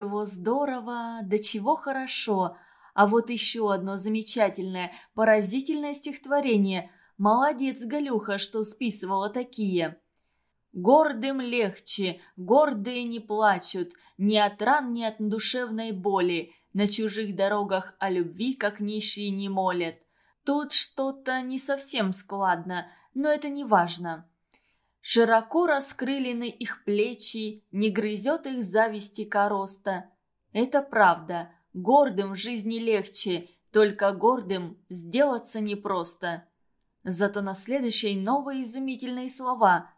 Его здорово, до чего хорошо. А вот еще одно замечательное, поразительное стихотворение. Молодец, Галюха, что списывала такие. Гордым легче, гордые не плачут, Ни от ран, ни от душевной боли, На чужих дорогах о любви, как нищие, не молят. Тут что-то не совсем складно, но это не важно. Широко раскрылены их плечи, Не грызет их зависти короста. Это правда, гордым в жизни легче, Только гордым сделаться непросто. Зато на следующей новые изумительные слова.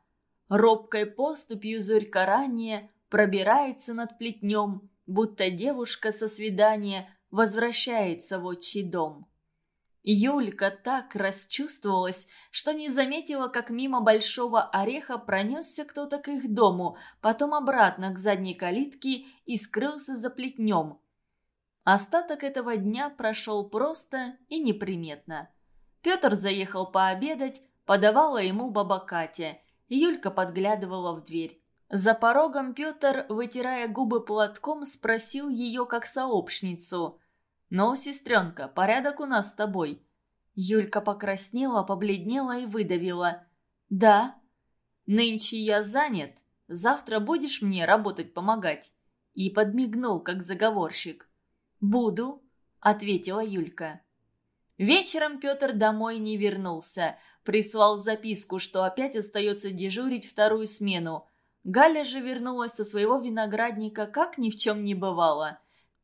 Робкой поступью зорька ранее Пробирается над плетнем, Будто девушка со свидания Возвращается в отчий дом. Юлька так расчувствовалась, что не заметила, как мимо большого ореха пронесся кто-то к их дому, потом обратно к задней калитке и скрылся за плетнем. Остаток этого дня прошел просто и неприметно. Петр заехал пообедать, подавала ему баба Катя. Юлька подглядывала в дверь. За порогом Петр, вытирая губы платком, спросил ее как сообщницу – «Ну, сестренка, порядок у нас с тобой». Юлька покраснела, побледнела и выдавила. «Да». «Нынче я занят. Завтра будешь мне работать помогать?» И подмигнул, как заговорщик. «Буду», — ответила Юлька. Вечером Петр домой не вернулся. Прислал записку, что опять остается дежурить вторую смену. Галя же вернулась со своего виноградника, как ни в чем не бывало.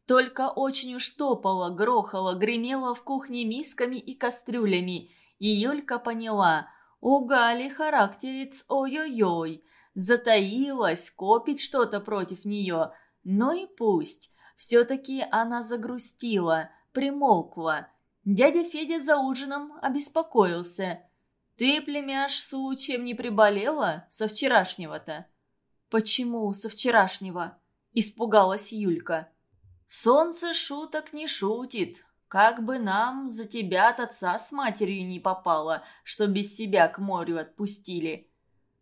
Только очень уж топало, грохало, гремело в кухне мисками и кастрюлями. И Юлька поняла, у Гали характерец ой-ой-ой. Затаилась, копит что-то против нее. Ну и пусть. Все-таки она загрустила, примолкла. Дядя Федя за ужином обеспокоился. «Ты, племяш, случаем не приболела со вчерашнего-то?» «Почему со вчерашнего?» – испугалась Юлька. Солнце шуток не шутит. Как бы нам за тебя от отца с матерью не попало, что без себя к морю отпустили.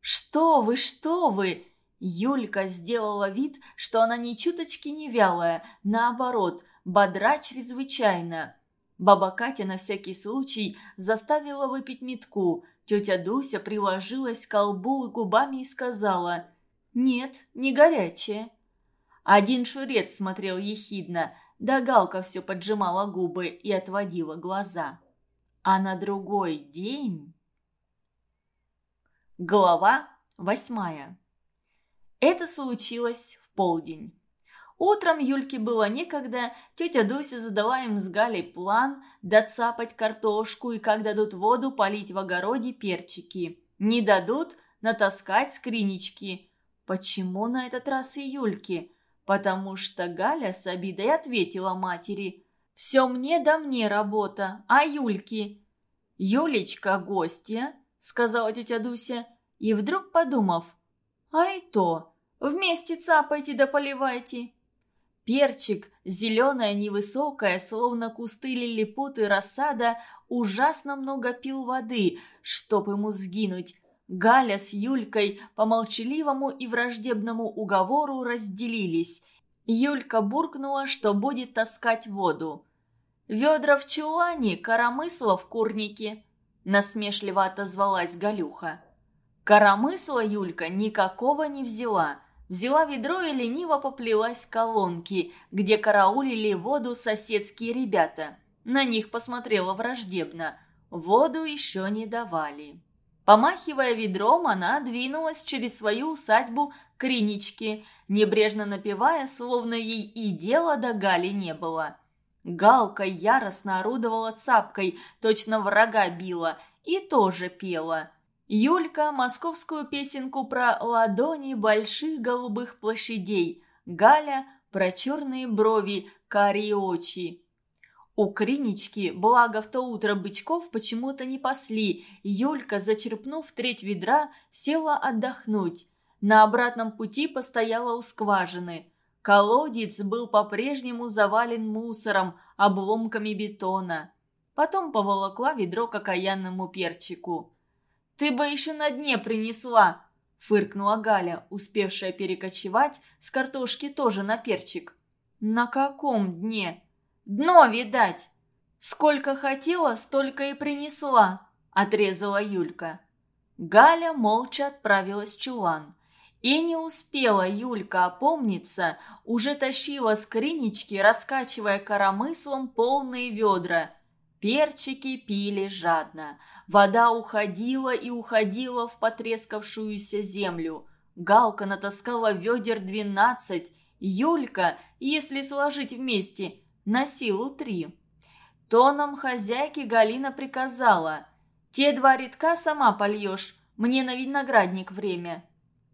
Что вы, что вы! Юлька сделала вид, что она ни чуточки не вялая, наоборот, бодра чрезвычайно. Баба Катя на всякий случай заставила выпить метку. Тетя Дуся приложилась к колбу и губами и сказала «Нет, не горячая». Один шурец смотрел ехидно, да Галка все поджимала губы и отводила глаза. А на другой день... Глава восьмая. Это случилось в полдень. Утром Юльке было некогда, тетя Дуся задала им с Галей план доцапать картошку и, как дадут воду, полить в огороде перчики. Не дадут – натаскать скринички. Почему на этот раз и Юльке? Потому что Галя с обидой ответила матери. «Все мне да мне работа, а Юльки?» «Юлечка гостья», — сказала тетя Дуся, и вдруг подумав, «Ай то, вместе цапайте да поливайте». Перчик, зеленая, невысокая, словно кусты лилипуты рассада, ужасно много пил воды, чтоб ему сгинуть, Галя с Юлькой по молчаливому и враждебному уговору разделились. Юлька буркнула, что будет таскать воду. «Ведра в чулане, коромысло в курнике», – насмешливо отозвалась Галюха. Коромысла Юлька никакого не взяла. Взяла ведро и лениво поплелась к колонке, где караулили воду соседские ребята. На них посмотрела враждебно. Воду еще не давали. Помахивая ведром, она двинулась через свою усадьбу к Риничке, небрежно напевая, словно ей и дела до Гали не было. Галка яростно орудовала цапкой, точно врага била, и тоже пела. Юлька – московскую песенку про ладони больших голубых площадей, Галя – про черные брови, карие очи. У Кринички, благо в то утро бычков почему-то не пасли, Юлька, зачерпнув треть ведра, села отдохнуть. На обратном пути постояла у скважины. Колодец был по-прежнему завален мусором, обломками бетона. Потом поволокла ведро к окаянному перчику. «Ты бы еще на дне принесла!» – фыркнула Галя, успевшая перекочевать с картошки тоже на перчик. «На каком дне?» «Дно, видать!» «Сколько хотела, столько и принесла», — отрезала Юлька. Галя молча отправилась в чулан. И не успела Юлька опомниться, уже тащила скринички, раскачивая коромыслом полные ведра. Перчики пили жадно. Вода уходила и уходила в потрескавшуюся землю. Галка натаскала ведер двенадцать, Юлька, если сложить вместе, на силу три. Тоном хозяйки Галина приказала. «Те два редка сама польешь, мне на виноградник время».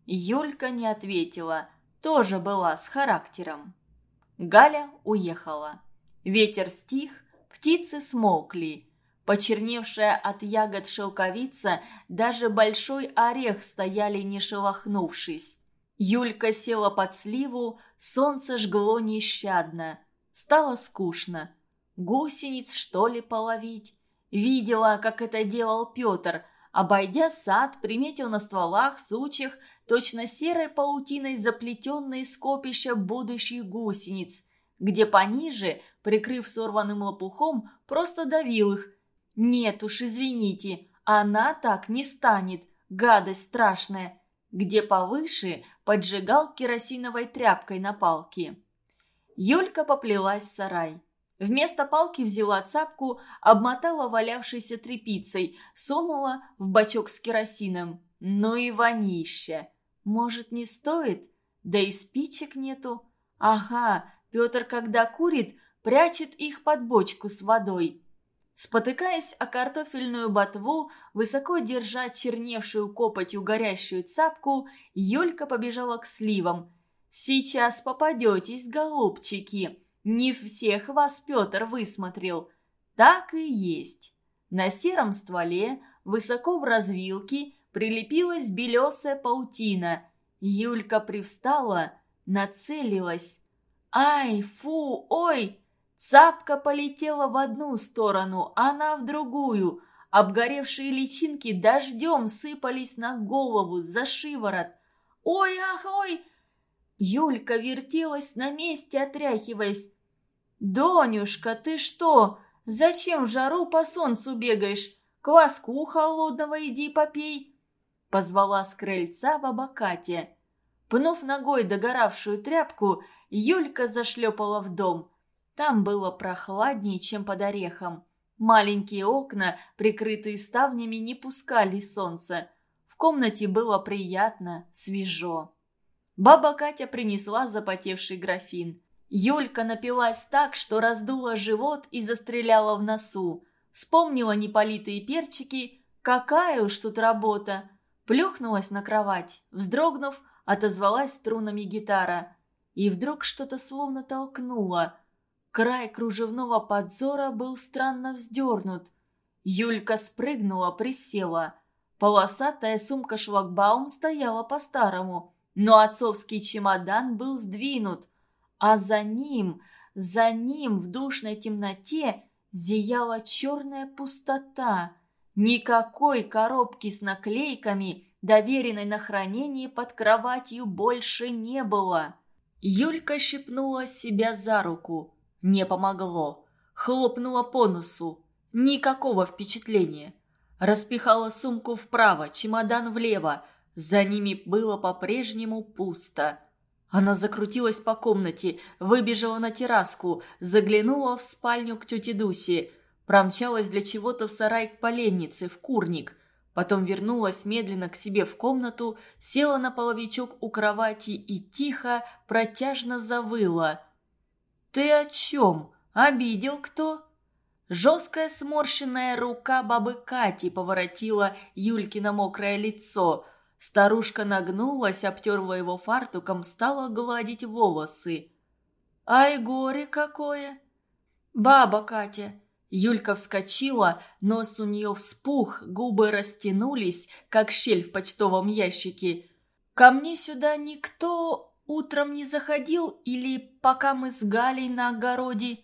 Юлька не ответила, тоже была с характером. Галя уехала. Ветер стих, птицы смолкли. Почерневшая от ягод шелковица, даже большой орех стояли не шелохнувшись. Юлька села под сливу, солнце жгло нещадно. Стало скучно. Гусениц, что ли, половить? Видела, как это делал Петр – Обойдя сад, приметил на стволах, сучьях, точно серой паутиной заплетенные скопища будущих гусениц, где пониже, прикрыв сорванным лопухом, просто давил их. Нет уж, извините, она так не станет, гадость страшная. Где повыше, поджигал керосиновой тряпкой на палке. Юлька поплелась в сарай. Вместо палки взяла цапку, обмотала валявшейся тряпицей, сунула в бачок с керосином. Ну и вонище. Может, не стоит? Да и спичек нету. Ага, Петр, когда курит, прячет их под бочку с водой. Спотыкаясь о картофельную ботву, высоко держа черневшую копотью горящую цапку, Юлька побежала к сливам. «Сейчас попадетесь, голубчики!» Не всех вас Петр высмотрел. Так и есть. На сером стволе, высоко в развилке, прилепилась белесая паутина. Юлька привстала, нацелилась. «Ай, фу, ой!» Цапка полетела в одну сторону, она в другую. Обгоревшие личинки дождем сыпались на голову, за шиворот. «Ой, ах, ой!» Юлька вертелась на месте, отряхиваясь. «Донюшка, ты что? Зачем в жару по солнцу бегаешь? Кваску холодного иди попей!» Позвала с крыльца баба Катя. Пнув ногой догоравшую тряпку, Юлька зашлепала в дом. Там было прохладнее, чем под орехом. Маленькие окна, прикрытые ставнями, не пускали солнца. В комнате было приятно, свежо. Баба Катя принесла запотевший графин. Юлька напилась так, что раздула живот и застреляла в носу. Вспомнила неполитые перчики. Какая уж тут работа! Плюхнулась на кровать. Вздрогнув, отозвалась струнами гитара. И вдруг что-то словно толкнуло. Край кружевного подзора был странно вздернут. Юлька спрыгнула, присела. Полосатая сумка-шлагбаум стояла по-старому – но отцовский чемодан был сдвинут, а за ним, за ним в душной темноте зияла черная пустота. Никакой коробки с наклейками, доверенной на хранение под кроватью, больше не было. Юлька щипнула себя за руку. Не помогло. Хлопнула по носу. Никакого впечатления. Распихала сумку вправо, чемодан влево, за ними было по-прежнему пусто. Она закрутилась по комнате, выбежала на терраску, заглянула в спальню к тете Дусе, промчалась для чего-то в сарай к поленнице, в курник. Потом вернулась медленно к себе в комнату, села на половичок у кровати и тихо, протяжно завыла. «Ты о чем? Обидел кто?» Жесткая сморщенная рука бабы Кати поворотила Юлькино мокрое лицо – Старушка нагнулась, обтерла его фартуком, стала гладить волосы. «Ай, горе какое!» «Баба Катя!» Юлька вскочила, нос у нее вспух, губы растянулись, как щель в почтовом ящике. «Ко мне сюда никто утром не заходил или пока мы с Галей на огороде?»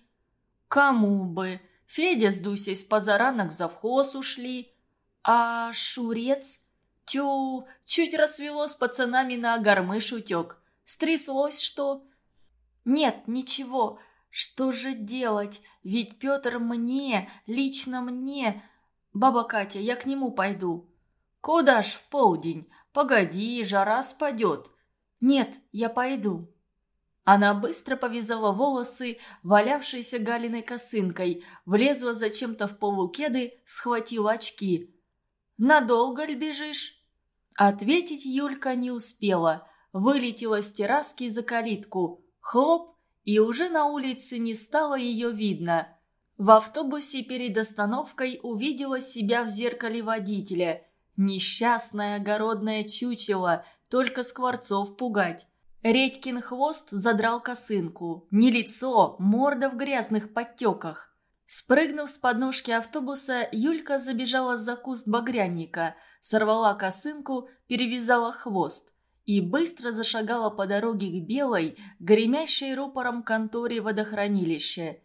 «Кому бы? Федя с Дусей с позаранок в завхоз ушли. А Шурец?» Тю, чуть рассвело с пацанами на гармыш утек. Стряслось что? «Нет, ничего. Что же делать? Ведь Петр мне, лично мне. Баба Катя, я к нему пойду». «Куда ж в полдень? Погоди, жара спадет». «Нет, я пойду». Она быстро повязала волосы, валявшиеся Галиной косынкой, влезла зачем-то в полукеды, схватила очки. «Надолго ли бежишь?» Ответить Юлька не успела. Вылетела с терраски за калитку. Хлоп, и уже на улице не стало ее видно. В автобусе перед остановкой увидела себя в зеркале водителя. Несчастное огородное чучело, только скворцов пугать. Редькин хвост задрал косынку. Не лицо, морда в грязных подтеках. Спрыгнув с подножки автобуса, Юлька забежала за куст багрянника, сорвала косынку, перевязала хвост и быстро зашагала по дороге к белой, гремящей рупором конторе водохранилища.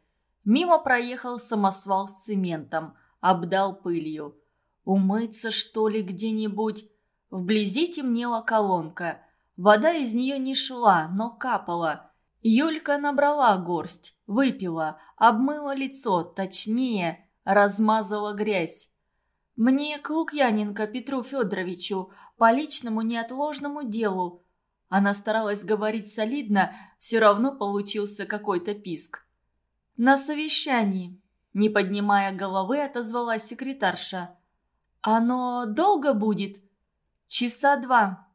Мимо проехал самосвал с цементом, обдал пылью. Умыться, что ли, где-нибудь? Вблизи темнела колонка – Вода из нее не шла, но капала. Юлька набрала горсть, выпила, обмыла лицо, точнее, размазала грязь. «Мне к Лукьяненко Петру Федоровичу, по личному неотложному делу». Она старалась говорить солидно, все равно получился какой-то писк. «На совещании», – не поднимая головы, отозвалась секретарша. «Оно долго будет?» «Часа два»,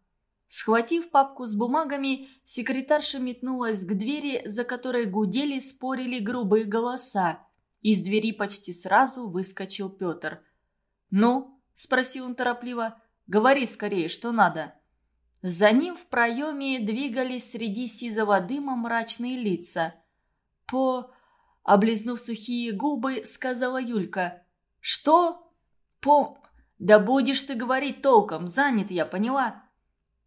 Схватив папку с бумагами, секретарша метнулась к двери, за которой гудели, спорили грубые голоса. Из двери почти сразу выскочил Петр. «Ну?» – спросил он торопливо. «Говори скорее, что надо». За ним в проеме двигались среди сизого дыма мрачные лица. «По...» – облизнув сухие губы, сказала Юлька. «Что?» «По...» «Да будешь ты говорить толком, занят я, поняла?»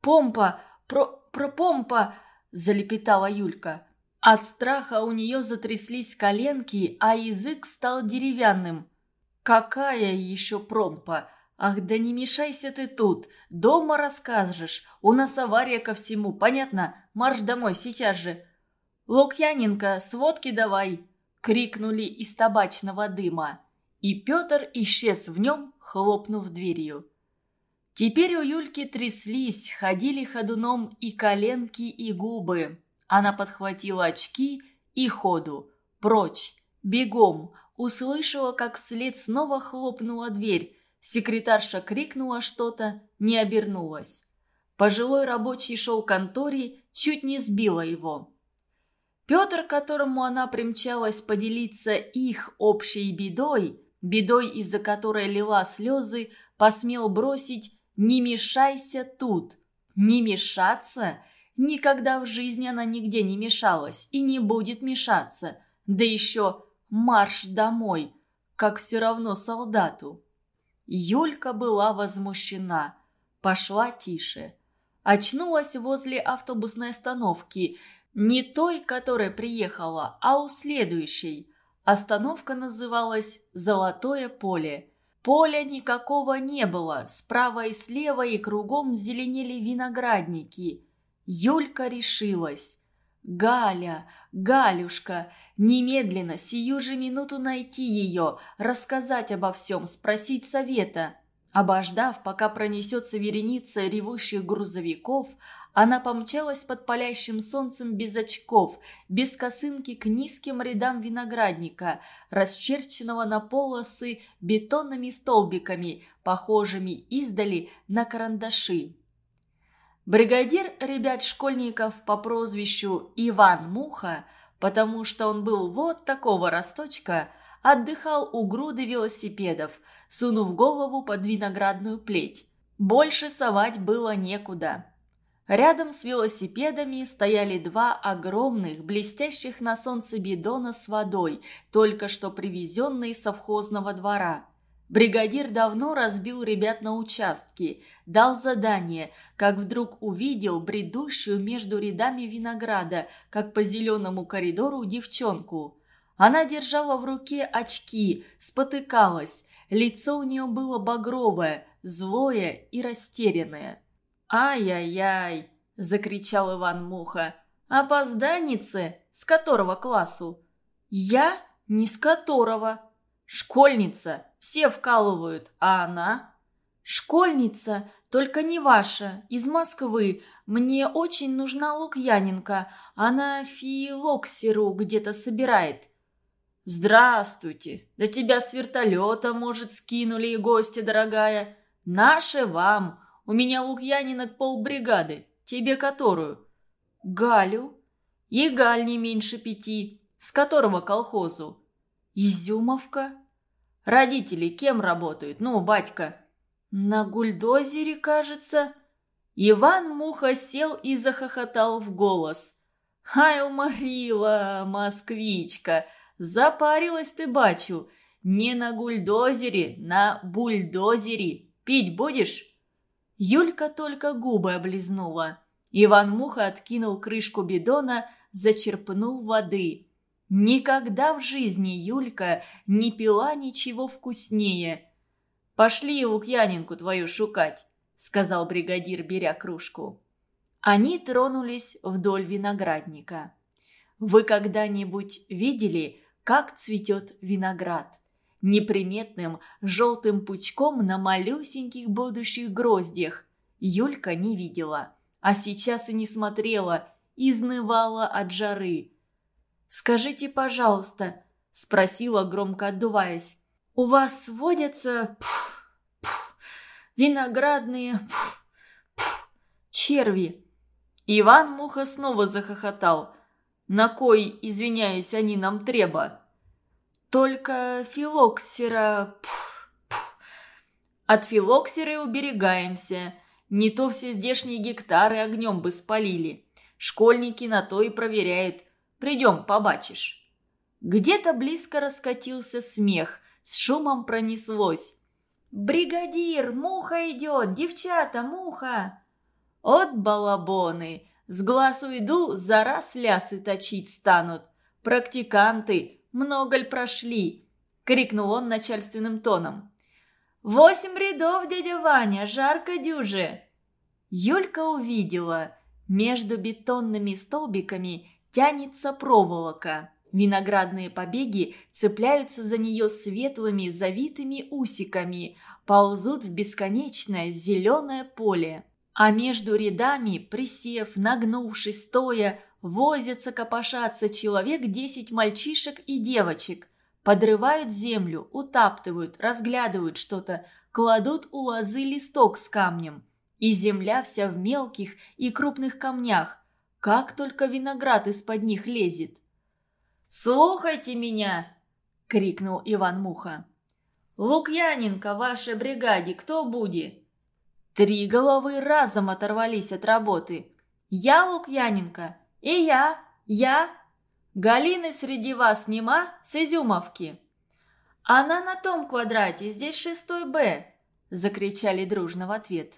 «Помпа! Про, помпа!» – залепетала Юлька. От страха у нее затряслись коленки, а язык стал деревянным. «Какая еще промпа? Ах, да не мешайся ты тут! Дома расскажешь! У нас авария ко всему, понятно? Марш домой сейчас же!» «Лукьяненко, сводки давай!» – крикнули из табачного дыма. И Петр исчез в нем, хлопнув дверью. Теперь у Юльки тряслись, ходили ходуном и коленки, и губы. Она подхватила очки и ходу. Прочь, бегом. Услышала, как вслед снова хлопнула дверь. Секретарша крикнула что-то, не обернулась. Пожилой рабочий шел к конторе, чуть не сбила его. Петр, которому она примчалась поделиться их общей бедой, бедой, из-за которой лила слезы, посмел бросить не мешайся тут. Не мешаться? Никогда в жизни она нигде не мешалась и не будет мешаться. Да еще марш домой, как все равно солдату. Юлька была возмущена. Пошла тише. Очнулась возле автобусной остановки. Не той, которая приехала, а у следующей. Остановка называлась «Золотое поле». Поля никакого не было, справа и слева и кругом зеленели виноградники. Юлька решилась. «Галя, Галюшка, немедленно, сию же минуту найти ее, рассказать обо всем, спросить совета». Обождав, пока пронесется вереница ревущих грузовиков, она помчалась под палящим солнцем без очков, без косынки к низким рядам виноградника, расчерченного на полосы бетонными столбиками, похожими издали на карандаши. Бригадир ребят-школьников по прозвищу Иван Муха, потому что он был вот такого росточка, отдыхал у груды велосипедов, сунув голову под виноградную плеть. Больше совать было некуда. Рядом с велосипедами стояли два огромных, блестящих на солнце бидона с водой, только что привезенные с совхозного двора. Бригадир давно разбил ребят на участки, дал задание, как вдруг увидел бредущую между рядами винограда, как по зеленому коридору девчонку. Она держала в руке очки, спотыкалась, лицо у нее было багровое, злое и растерянное. «Ай-яй-яй!» – закричал Иван Муха. «Опозданице! С которого классу? Я? Не с которого. Школьница. Все вкалывают. А она? Школьница, только не ваша, из Москвы. Мне очень нужна Лукьяненко. Она филоксеру где-то собирает. «Здравствуйте! Да тебя с вертолета, может, скинули и гости, дорогая. Наше вам. У меня Лукьянинок полбригады. Тебе которую?» «Галю. И Галь не меньше пяти. С которого колхозу?» «Изюмовка». «Родители кем работают? Ну, батька?» «На гульдозере, кажется». Иван Муха сел и захохотал в голос. «Ай, уморила, москвичка! Запарилась ты, бачу! Не на гульдозере, на бульдозере! Пить будешь?» Юлька только губы облизнула. Иван Муха откинул крышку бидона, зачерпнул воды. Никогда в жизни Юлька не пила ничего вкуснее. «Пошли Лукьяненку твою шукать», — сказал бригадир, беря кружку. Они тронулись вдоль виноградника. Вы когда-нибудь видели, как цветет виноград? Неприметным желтым пучком на малюсеньких будущих гроздьях. Юлька не видела, а сейчас и не смотрела, изнывала от жары. «Скажите, пожалуйста», — спросила, громко отдуваясь, «у вас водятся пф, пф, виноградные пф, пф, черви?» Иван Муха снова захохотал. «На кой, извиняюсь, они нам треба?» «Только филоксера...» пф, пф. «От филоксеры уберегаемся. Не то все здешние гектары огнем бы спалили. Школьники на то и проверяют, Придем, побачишь». Где-то близко раскатился смех, с шумом пронеслось. «Бригадир, муха идет! Девчата, муха!» От балабоны! С глаз уйду, за раз лясы точить станут. Практиканты, много ль прошли?» — крикнул он начальственным тоном. «Восемь рядов, дядя Ваня, жарко дюже!» Юлька увидела. Между бетонными столбиками тянется проволока. Виноградные побеги цепляются за нее светлыми завитыми усиками, ползут в бесконечное зеленое поле. А между рядами, присев, нагнувшись, стоя, возятся, копошатся человек десять мальчишек и девочек. Подрывают землю, утаптывают, разглядывают что-то, кладут у лозы листок с камнем. И земля вся в мелких и крупных камнях, как только виноград из-под них лезет. «Слухайте меня!» — крикнул Иван Муха. «Лукьяненко вашей бригаде кто будет?» Три головы разом оторвались от работы. «Я Лукьяненко! И я! Я!» «Галины среди вас нема с Изюмовки!» «Она на том квадрате, здесь шестой Б!» — закричали дружно в ответ.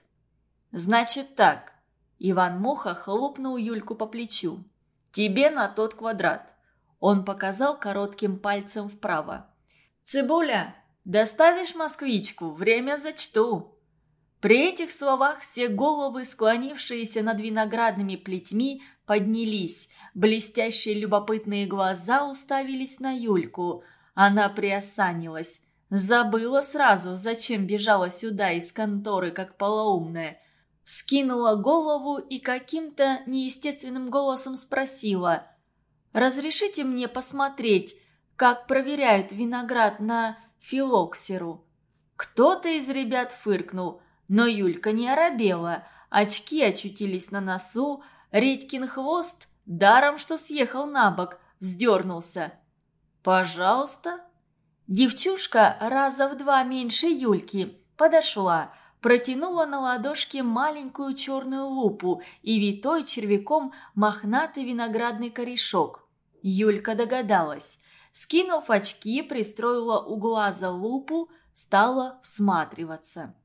«Значит так, Иван Муха хлопнул Юльку по плечу. «Тебе на тот квадрат». Он показал коротким пальцем вправо. «Цибуля, доставишь москвичку? Время зачту». При этих словах все головы, склонившиеся над виноградными плетьми, поднялись. Блестящие любопытные глаза уставились на Юльку. Она приосанилась. Забыла сразу, зачем бежала сюда из конторы, как полоумная – Скинула голову и каким-то неестественным голосом спросила. «Разрешите мне посмотреть, как проверяют виноград на филоксеру?» Кто-то из ребят фыркнул, но Юлька не оробела. Очки очутились на носу, Редькин хвост, даром что съехал на бок, вздернулся. «Пожалуйста». Девчушка раза в два меньше Юльки подошла, протянула на ладошке маленькую черную лупу и витой червяком мохнатый виноградный корешок. Юлька догадалась. Скинув очки, пристроила у глаза лупу, стала всматриваться.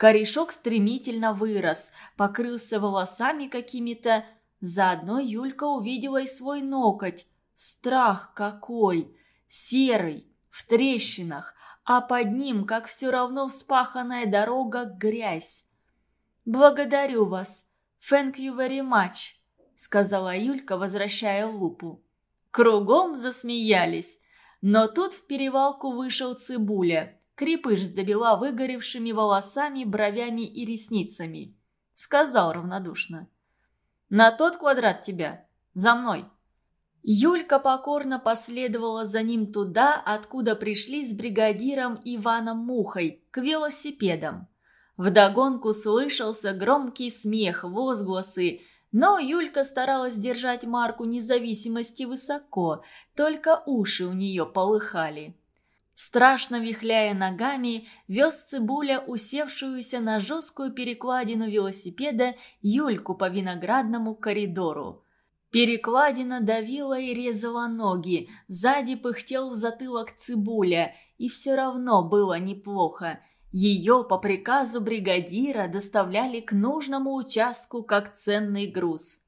Корешок стремительно вырос, покрылся волосами какими-то. Заодно Юлька увидела и свой ноготь. Страх какой! Серый, в трещинах, а под ним, как все равно вспаханная дорога, грязь. «Благодарю вас. Thank you very much», — сказала Юлька, возвращая лупу. Кругом засмеялись. Но тут в перевалку вышел Цибуля. Крепыш с добела выгоревшими волосами, бровями и ресницами. Сказал равнодушно. «На тот квадрат тебя. За мной». Юлька покорно последовала за ним туда, откуда пришли с бригадиром Иваном Мухой, к велосипедам. Вдогонку слышался громкий смех, возгласы, но Юлька старалась держать марку независимости высоко, только уши у нее полыхали. Страшно вихляя ногами, вез Цибуля усевшуюся на жесткую перекладину велосипеда Юльку по виноградному коридору. Перекладина давила и резала ноги, сзади пыхтел в затылок Цибуля, и все равно было неплохо. Ее по приказу бригадира доставляли к нужному участку как ценный груз.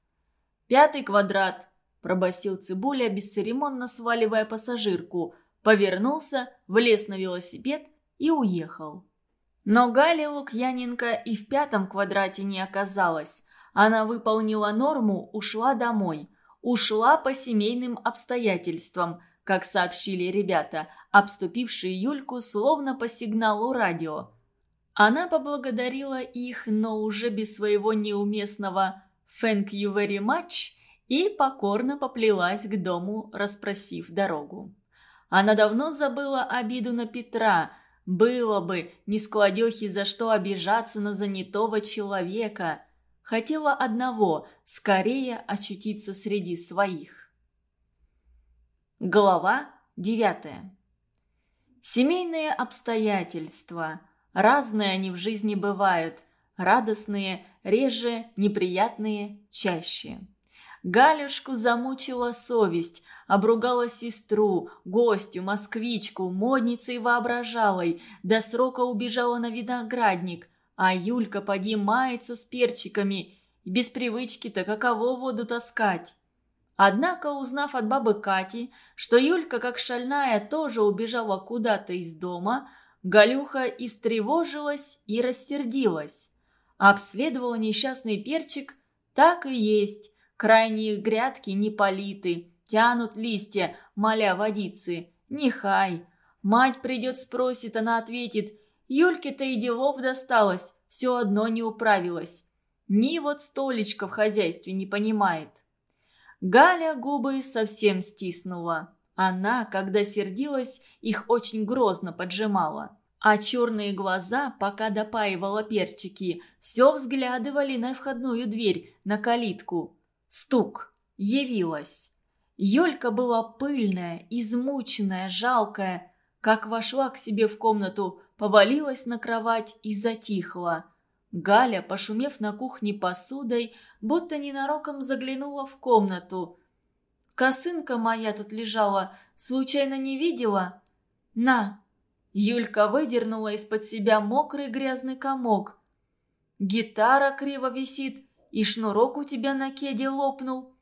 «Пятый квадрат», – пробасил Цибуля, бесцеремонно сваливая пассажирку, повернулся, влез на велосипед и уехал. Но Галя Лукьяненко и в пятом квадрате не оказалась. Она выполнила норму, ушла домой. Ушла по семейным обстоятельствам – как сообщили ребята, обступившие Юльку словно по сигналу радио. Она поблагодарила их, но уже без своего неуместного «thank you very much» и покорно поплелась к дому, расспросив дорогу. Она давно забыла обиду на Петра. Было бы, не складехи за что обижаться на занятого человека. Хотела одного – скорее очутиться среди своих. Глава девятая. Семейные обстоятельства. Разные они в жизни бывают. Радостные, реже, неприятные, чаще. Галюшку замучила совесть, обругала сестру, гостю, москвичку, модницей воображалой, до срока убежала на виноградник, а Юлька поднимается с перчиками, без привычки-то каково воду таскать. Однако, узнав от бабы Кати, что Юлька, как шальная, тоже убежала куда-то из дома, Галюха и встревожилась, и рассердилась. Обследовала несчастный перчик, так и есть. Крайние грядки не политы, тянут листья, моля водицы. Нехай. Мать придет спросит, она ответит, Юльке-то и делов досталось, все одно не управилась. Ни вот столечко в хозяйстве не понимает. Галя губы совсем стиснула. Она, когда сердилась, их очень грозно поджимала. А черные глаза, пока допаивала перчики, все взглядывали на входную дверь, на калитку. Стук. Явилась. Юлька была пыльная, измученная, жалкая. Как вошла к себе в комнату, повалилась на кровать и затихла. Галя, пошумев на кухне посудой, будто ненароком заглянула в комнату. «Косынка моя тут лежала, случайно не видела?» «На!» Юлька выдернула из-под себя мокрый грязный комок. «Гитара криво висит, и шнурок у тебя на кеде лопнул».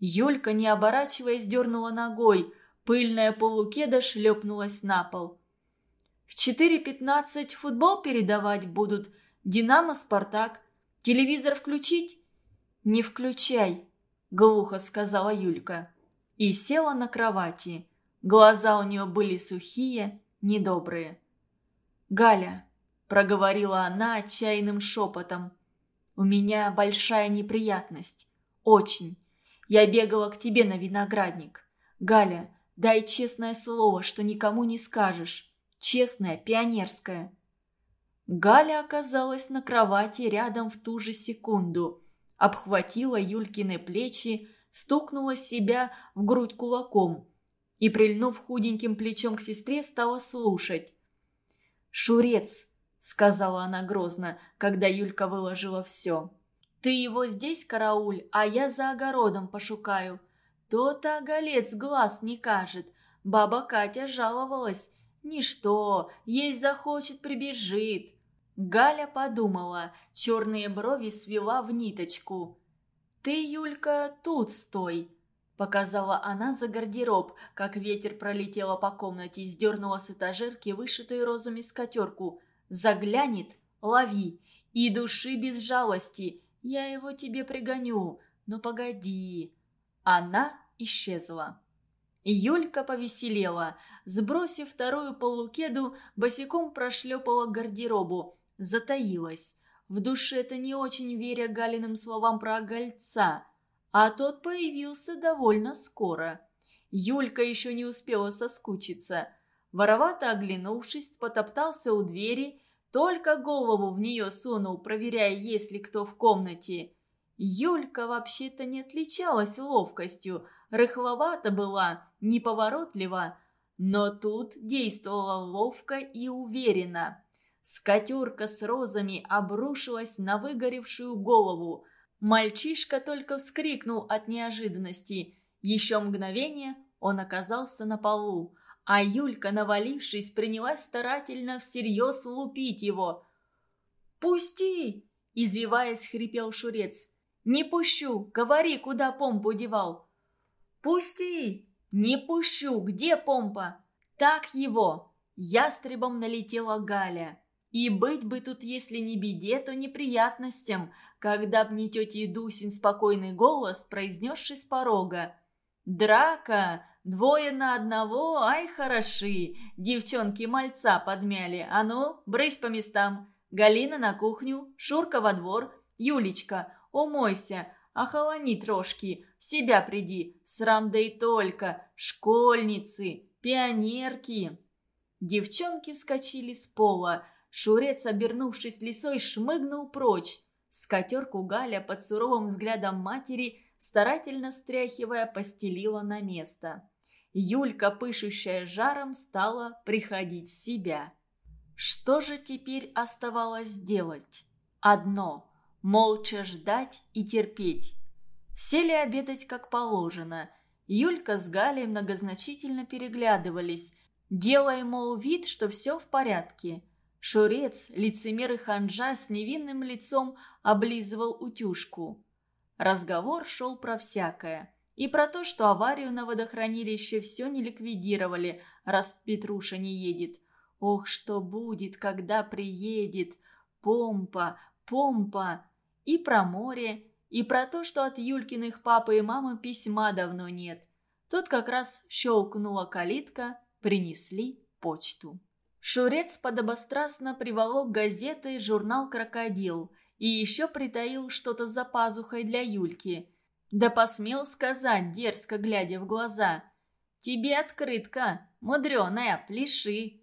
Юлька, не оборачиваясь, дернула ногой. Пыльная полукеда шлепнулась на пол. «В четыре пятнадцать футбол передавать будут», Динамо, Спартак. Телевизор включить?» «Не включай», — глухо сказала Юлька. И села на кровати. Глаза у нее были сухие, недобрые. «Галя», — проговорила она отчаянным шепотом, — «у меня большая неприятность. Очень. Я бегала к тебе на виноградник. Галя, дай честное слово, что никому не скажешь. Честное, пионерское». Галя оказалась на кровати рядом в ту же секунду. Обхватила Юлькины плечи, стукнула себя в грудь кулаком и, прильнув худеньким плечом к сестре, стала слушать. «Шурец!» — сказала она грозно, когда Юлька выложила все. «Ты его здесь, карауль, а я за огородом пошукаю. То-то оголец глаз не кажет. Баба Катя жаловалась. Ничто, есть захочет, прибежит. Галя подумала, черные брови свела в ниточку. «Ты, Юлька, тут стой!» Показала она за гардероб, как ветер пролетела по комнате и сдернула с этажерки вышитую розами скатерку. «Заглянет? Лови! И души без жалости! Я его тебе пригоню! Но погоди!» Она исчезла. Юлька повеселела. Сбросив вторую полукеду, босиком прошлепала гардеробу. Затаилась. В душе-то не очень веря Галиным словам про гольца. А тот появился довольно скоро. Юлька еще не успела соскучиться. Воровато оглянувшись, потоптался у двери, только голову в нее сунул, проверяя, есть ли кто в комнате. Юлька вообще-то не отличалась ловкостью, рыхловата была, неповоротлива, но тут действовала ловко и уверенно. Скатерка с розами обрушилась на выгоревшую голову. Мальчишка только вскрикнул от неожиданности. Еще мгновение он оказался на полу, а Юлька, навалившись, принялась старательно всерьез лупить его. «Пусти!» – извиваясь, хрипел Шурец. «Не пущу! Говори, куда помпу девал!» «Пусти!» «Не пущу! Где помпа?» «Так его!» Ястребом налетела Галя. И быть бы тут, если не беде, то неприятностям, когда б не тетя Дусин спокойный голос, произнесший с порога. «Драка! Двое на одного, ай хороши! Девчонки мальца подмяли. А ну, брысь по местам! Галина на кухню, Шурка во двор, Юлечка, умойся, охолони трошки, в себя приди, срам да и только, школьницы, пионерки!» Девчонки вскочили с пола, Шурец, обернувшись лисой, шмыгнул прочь. Скатерку Галя под суровым взглядом матери, старательно стряхивая, постелила на место. Юлька, пышущая жаром, стала приходить в себя. Что же теперь оставалось делать? Одно – молча ждать и терпеть. Сели обедать как положено. Юлька с Галей многозначительно переглядывались, делая, мол, вид, что все в порядке – Шурец, лицемер и ханжа с невинным лицом облизывал утюжку. Разговор шел про всякое. И про то, что аварию на водохранилище все не ликвидировали, раз Петруша не едет. Ох, что будет, когда приедет. Помпа, помпа. И про море, и про то, что от Юлькиных папы и мамы письма давно нет. Тут как раз щелкнула калитка, принесли почту. Шурец подобострастно приволок газеты журнал «Крокодил» и еще притаил что-то за пазухой для Юльки. Да посмел сказать, дерзко глядя в глаза. «Тебе открытка, мудреная, пляши».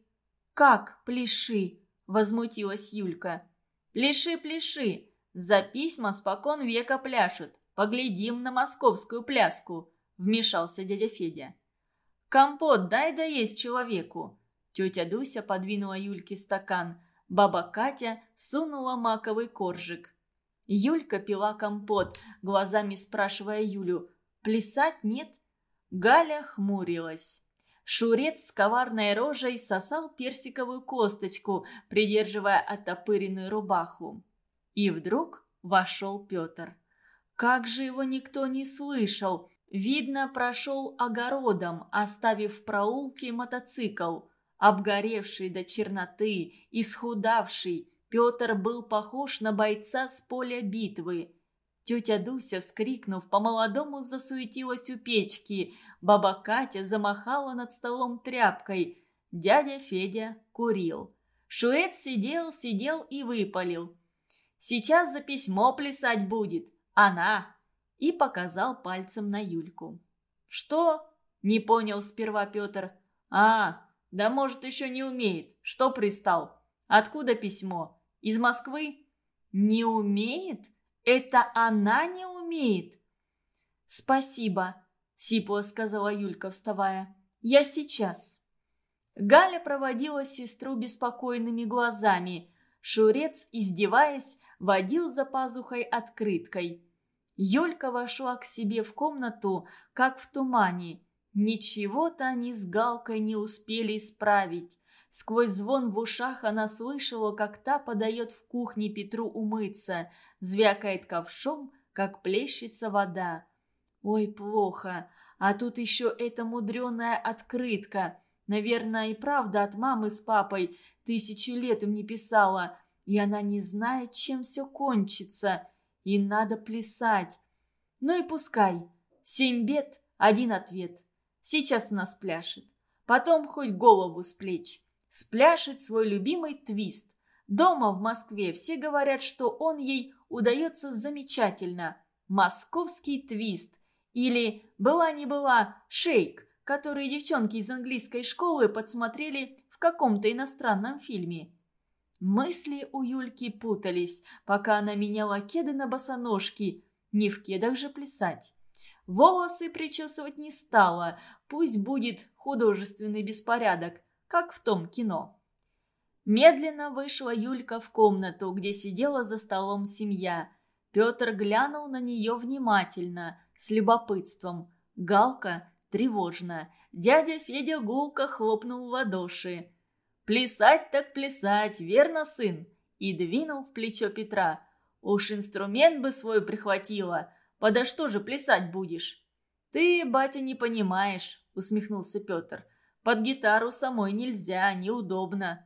«Как пляши?» – возмутилась Юлька. «Пляши, пляши, за письма спокон века пляшут. Поглядим на московскую пляску», – вмешался дядя Федя. «Компот дай да есть человеку», Тетя Дуся подвинула Юльке стакан. Баба Катя сунула маковый коржик. Юлька пила компот, глазами спрашивая Юлю, «Плясать нет?» Галя хмурилась. Шурец с коварной рожей сосал персиковую косточку, придерживая оттопыренную рубаху. И вдруг вошел Петр. Как же его никто не слышал! Видно, прошел огородом, оставив в проулке мотоцикл. Обгоревший до черноты, исхудавший, Петр был похож на бойца с поля битвы. Тетя Дуся, вскрикнув, по-молодому засуетилась у печки. Баба Катя замахала над столом тряпкой. Дядя Федя курил. Шуэт сидел, сидел и выпалил. «Сейчас за письмо плясать будет. Она!» И показал пальцем на Юльку. «Что?» – не понял сперва Петр. «А, да может, еще не умеет. Что пристал? Откуда письмо? Из Москвы? Не умеет? Это она не умеет? Спасибо, сипло сказала Юлька, вставая. Я сейчас. Галя проводила сестру беспокойными глазами. Шурец, издеваясь, водил за пазухой открыткой. Юлька вошла к себе в комнату, как в тумане. Ничего-то они с Галкой не успели исправить. Сквозь звон в ушах она слышала, как та подает в кухне Петру умыться, звякает ковшом, как плещется вода. Ой, плохо. А тут еще эта мудреная открытка. Наверное, и правда от мамы с папой тысячу лет им не писала. И она не знает, чем все кончится. И надо плясать. Ну и пускай. Семь бед, один ответ. Сейчас нас пляшет. Потом хоть голову с плеч. Спляшет свой любимый твист. Дома в Москве все говорят, что он ей удается замечательно. Московский твист. Или «была не была» шейк, который девчонки из английской школы подсмотрели в каком-то иностранном фильме. Мысли у Юльки путались, пока она меняла кеды на босоножки. Не в кедах же плясать. Волосы причесывать не стала, пусть будет художественный беспорядок, как в том кино. Медленно вышла Юлька в комнату, где сидела за столом семья. Петр глянул на нее внимательно, с любопытством. Галка тревожно. Дядя Федя гулко хлопнул в ладоши. «Плясать так плясать, верно, сын?» И двинул в плечо Петра. «Уж инструмент бы свой прихватила. Подо что же плясать будешь?» «Ты, батя, не понимаешь», — усмехнулся Петр. «Под гитару самой нельзя, неудобно».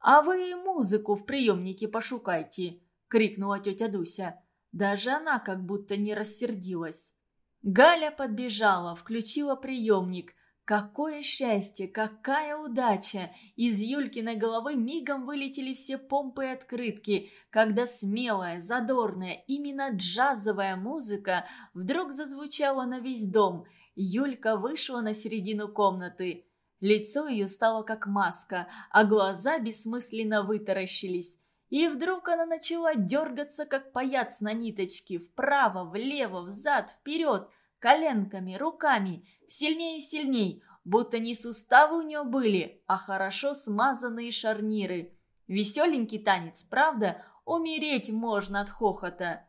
«А вы музыку в приемнике пошукайте», — крикнула тетя Дуся. Даже она как будто не рассердилась. Галя подбежала, включила приемник. Какое счастье, какая удача! Из Юлькиной головы мигом вылетели все помпы и открытки, когда смелая, задорная, именно джазовая музыка вдруг зазвучала на весь дом. Юлька вышла на середину комнаты. Лицо ее стало как маска, а глаза бессмысленно вытаращились. И вдруг она начала дергаться, как паяц на ниточке, вправо, влево, взад, вперед, коленками, руками, сильнее и сильней, будто не суставы у нее были, а хорошо смазанные шарниры. Веселенький танец, правда? Умереть можно от хохота.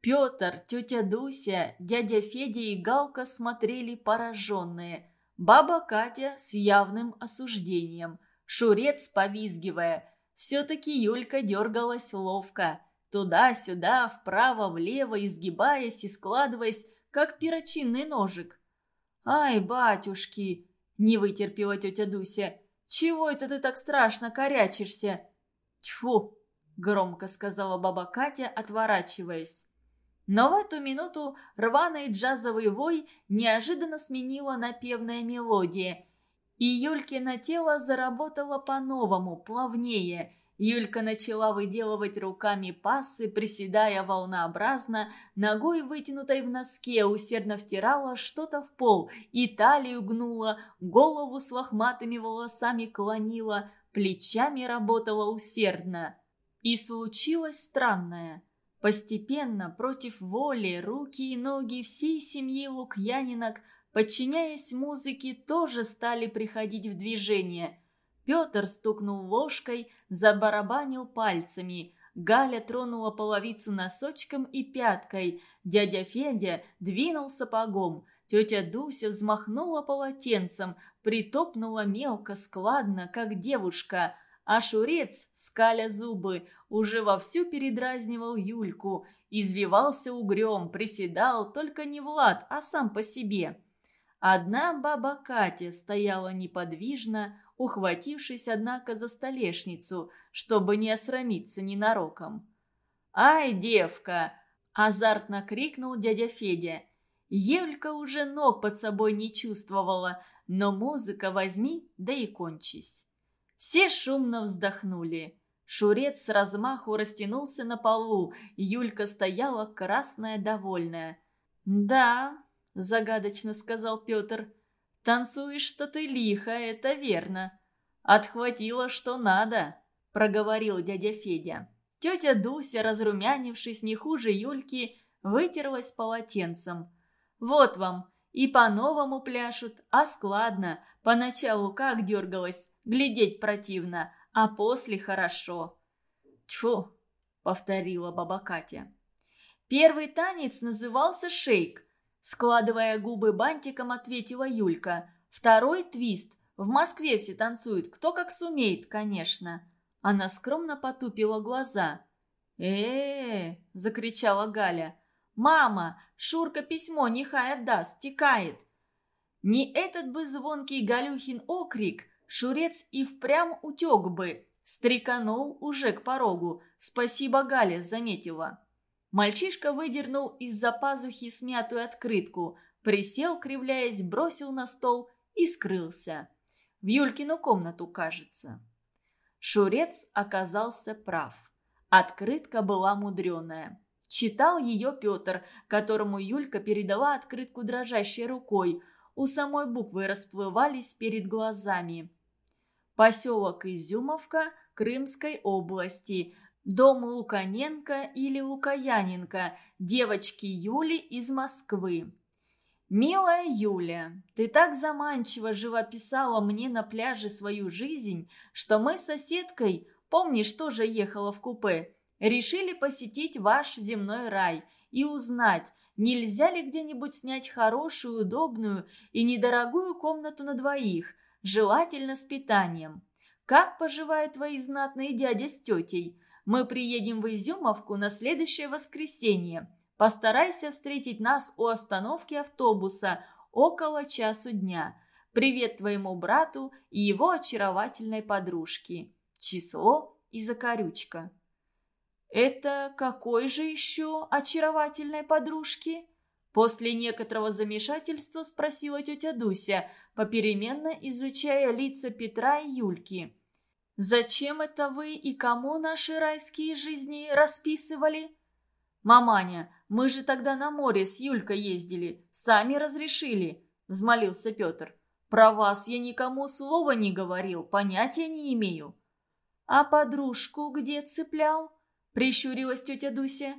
Петр, тетя Дуся, дядя Федя и Галка смотрели пораженные. Баба Катя с явным осуждением. Шурец, повизгивая – все-таки Юлька дергалась ловко. Туда-сюда, вправо-влево, изгибаясь и складываясь, как перочинный ножик. «Ай, батюшки!» – не вытерпела тетя Дуся. «Чего это ты так страшно корячишься?» «Тьфу!» – громко сказала баба Катя, отворачиваясь. Но в эту минуту рваный джазовый вой неожиданно сменила напевная мелодия – и Юлькино тело заработало по-новому, плавнее. Юлька начала выделывать руками пассы, приседая волнообразно, ногой вытянутой в носке, усердно втирала что-то в пол, и талию гнула, голову с лохматыми волосами клонила, плечами работала усердно. И случилось странное. Постепенно, против воли, руки и ноги всей семьи Лукьянинок – подчиняясь музыке, тоже стали приходить в движение. Петр стукнул ложкой, забарабанил пальцами. Галя тронула половицу носочком и пяткой. Дядя Федя двинул сапогом. Тетя Дуся взмахнула полотенцем, притопнула мелко, складно, как девушка. А Шурец, скаля зубы, уже вовсю передразнивал Юльку. Извивался угрем, приседал, только не Влад, а сам по себе. Одна баба Катя стояла неподвижно, ухватившись, однако, за столешницу, чтобы не осрамиться ненароком. «Ай, девка!» – азартно крикнул дядя Федя. Юлька уже ног под собой не чувствовала, но музыка возьми, да и кончись. Все шумно вздохнули. Шурец с размаху растянулся на полу, Юлька стояла красная довольная. «Да, – загадочно сказал Петр. «Танцуешь-то ты лихо, это верно. Отхватила, что надо», – проговорил дядя Федя. Тетя Дуся, разрумянившись не хуже Юльки, вытерлась полотенцем. «Вот вам, и по-новому пляшут, а складно. Поначалу как дергалась, глядеть противно, а после хорошо». «Тьфу!» – повторила баба Катя. Первый танец назывался шейк. Складывая губы бантиком, ответила Юлька. «Второй твист. В Москве все танцуют, кто как сумеет, конечно». Она скромно потупила глаза. э закричала Галя. «Мама, Шурка письмо нехай отдаст, текает!» Не этот бы звонкий Галюхин окрик, Шурец и впрямь утек бы, стреканул уже к порогу. Спасибо, Галя, заметила. Мальчишка выдернул из-за пазухи смятую открытку. присел, кривляясь, бросил на стол и скрылся. В Юлькину комнату, кажется. Шурец оказался прав. Открытка была мудреная. Читал ее Петр, которому Юлька передала открытку дрожащей рукой. У самой буквы расплывались перед глазами. Поселок Изюмовка Крымской области. Дом Луканенко или Лукаяненко, девочки Юли из Москвы. «Милая Юля, ты так заманчиво живописала мне на пляже свою жизнь, что мы с соседкой, помнишь, тоже ехала в купе, решили посетить ваш земной рай и узнать, нельзя ли где-нибудь снять хорошую, удобную и недорогую комнату на двоих, желательно с питанием. Как поживают твои знатные дядя с тетей? Мы приедем в Изюмовку на следующее воскресенье». Постарайся встретить нас у остановки автобуса около часу дня. Привет твоему брату и его очаровательной подружке. Число и закорючка. Это какой же еще очаровательной подружки? После некоторого замешательства спросила тетя Дуся, попеременно изучая лица Петра и Юльки. «Зачем это вы и кому наши райские жизни расписывали?» «Маманя, мы же тогда на море с Юлькой ездили. Сами разрешили», – взмолился Петр. «Про вас я никому слова не говорил, понятия не имею». «А подружку где цеплял?» – прищурилась тетя Дуся.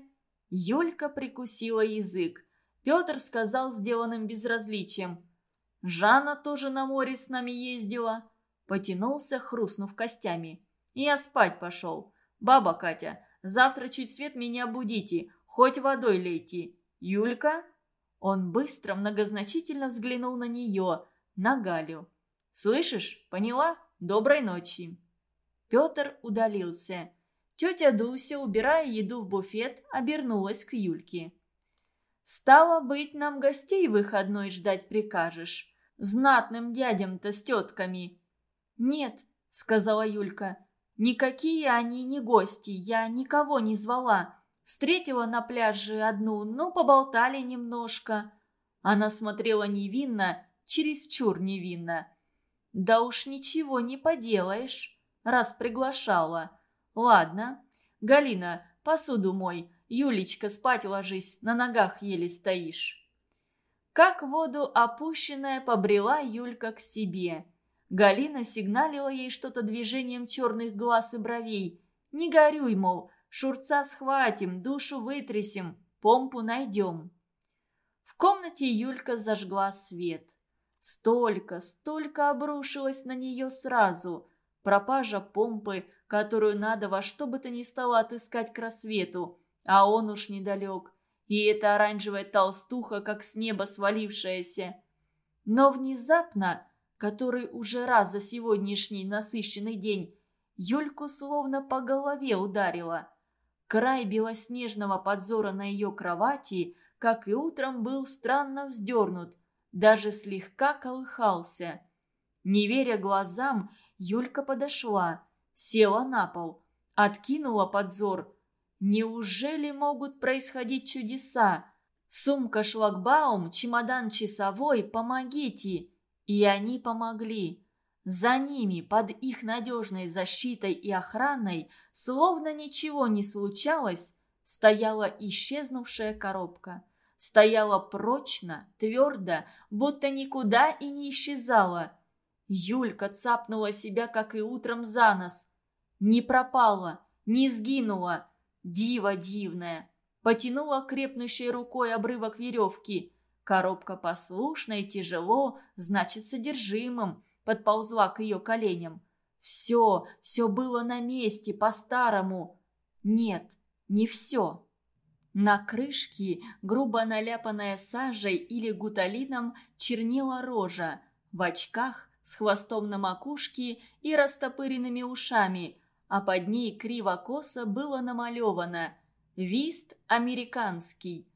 Юлька прикусила язык. Петр сказал сделанным безразличием. «Жанна тоже на море с нами ездила». Потянулся, хрустнув костями. «Я спать пошел. Баба Катя, завтра чуть свет меня будите, Хоть водой лейте. Юлька?» Он быстро, многозначительно взглянул на нее, на Галю. «Слышишь? Поняла? Доброй ночи». Петр удалился. Тетя Дуся, убирая еду в буфет, обернулась к Юльке. «Стало быть, нам гостей выходной ждать прикажешь. Знатным дядям-то с тетками». «Нет», — сказала Юлька, — «никакие они не гости, я никого не звала. Встретила на пляже одну, ну, поболтали немножко. Она смотрела невинно, чересчур невинно. Да уж ничего не поделаешь, раз приглашала. Ладно. Галина, посуду мой. Юлечка, спать ложись, на ногах еле стоишь. Как воду опущенная побрела Юлька к себе. Галина сигналила ей что-то движением черных глаз и бровей. «Не горюй, мол, Шурца схватим, душу вытрясем, помпу найдем. В комнате Юлька зажгла свет. Столько, столько обрушилось на нее сразу. Пропажа помпы, которую надо во что бы то ни стало отыскать к рассвету, а он уж недалек. И эта оранжевая толстуха, как с неба свалившаяся. Но внезапно, который уже раз за сегодняшний насыщенный день, Юльку словно по голове ударила. Край белоснежного подзора на ее кровати, как и утром, был странно вздернут, даже слегка колыхался. Не веря глазам, Юлька подошла, села на пол, откинула подзор. Неужели могут происходить чудеса? Сумка-шлагбаум, чемодан часовой, помогите! И они помогли. За ними, под их надежной защитой и охраной, словно ничего не случалось, стояла исчезнувшая коробка. Стояла прочно, твердо, будто никуда и не исчезала. Юлька цапнула себя, как и утром, за нос. Не пропала, не сгинула. Диво дивное. Потянула крепнущей рукой обрывок веревки. Коробка послушно и тяжело, значит, содержимым – подползла к ее коленям. Все, все было на месте, по-старому. Нет, не все. На крышке, грубо наляпанная сажей или гуталином, чернела рожа. В очках, с хвостом на макушке и растопыренными ушами, а под ней криво-косо было намалевано «Вист американский».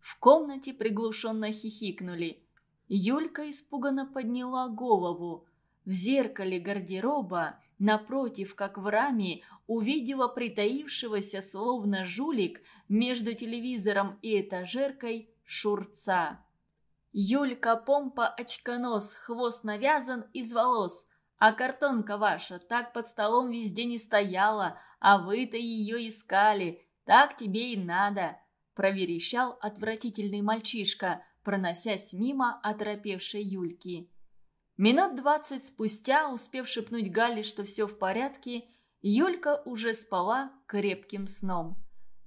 В комнате приглушенно хихикнули. Юлька испуганно подняла голову. В зеркале гардероба, напротив, как в раме, увидела притаившегося, словно жулик, между телевизором и этажеркой Шурца. Юлька Помпа очконос, хвост навязан из волос. А картонка ваша так под столом везде не стояла, а вы-то ее искали. Так тебе и надо», – проверещал отвратительный мальчишка, проносясь мимо оторопевшей Юльки. Минут двадцать спустя, успев шепнуть Гале, что все в порядке, Юлька уже спала крепким сном.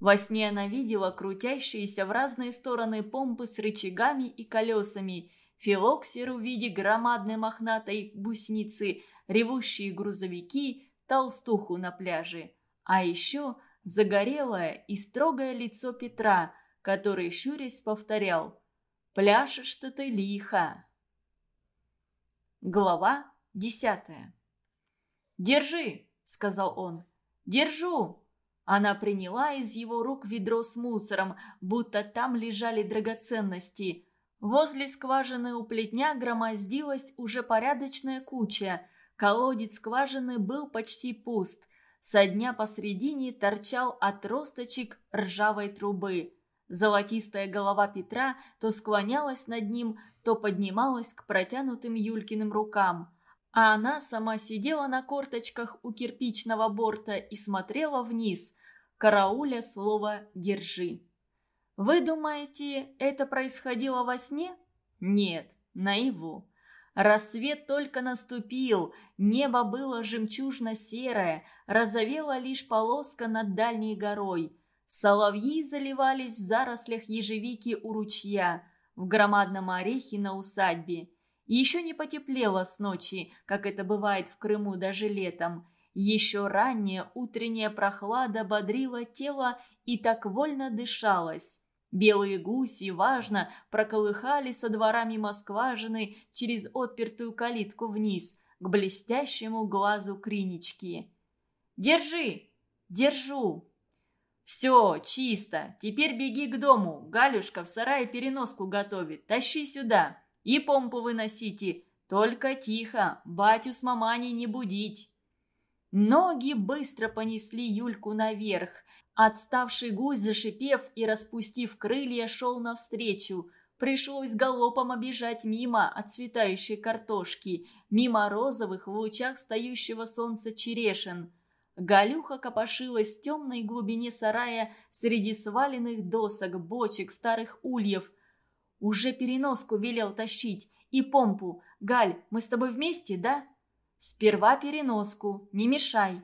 Во сне она видела крутящиеся в разные стороны помпы с рычагами и колесами, филоксер в виде громадной мохнатой гусеницы, ревущие грузовики, толстуху на пляже. А еще загорелое и строгое лицо Петра, который, щурясь, повторял «Пляшешь что ты лихо». Глава десятая «Держи!» — сказал он. «Держу!» Она приняла из его рук ведро с мусором, будто там лежали драгоценности. Возле скважины у плетня громоздилась уже порядочная куча. Колодец скважины был почти пуст. Со дня посредине торчал отросточек ржавой трубы. Золотистая голова Петра то склонялась над ним, то поднималась к протянутым Юлькиным рукам. А она сама сидела на корточках у кирпичного борта и смотрела вниз, карауля слово «держи». Вы думаете, это происходило во сне? Нет, наяву. Рассвет только наступил, небо было жемчужно-серое, разовела лишь полоска над дальней горой. Соловьи заливались в зарослях ежевики у ручья, в громадном орехе на усадьбе. Еще не потеплело с ночи, как это бывает в Крыму даже летом. Еще ранняя утренняя прохлада бодрила тело и так вольно дышалось. Белые гуси, важно, проколыхали со дворами Москважины через отпертую калитку вниз, к блестящему глазу Кринички. «Держи! Держу!» «Все, чисто. Теперь беги к дому. Галюшка в сарае переноску готовит. Тащи сюда. И помпу выносите. Только тихо, батю с маманей не будить». Ноги быстро понесли Юльку наверх. Отставший гусь, зашипев и распустив крылья, шел навстречу. Пришлось галопом обижать мимо отцветающей картошки, мимо розовых в лучах стоящего солнца черешин. Галюха копошилась в темной глубине сарая среди сваленных досок, бочек, старых ульев. Уже переноску велел тащить и помпу. «Галь, мы с тобой вместе, да?» «Сперва переноску, не мешай».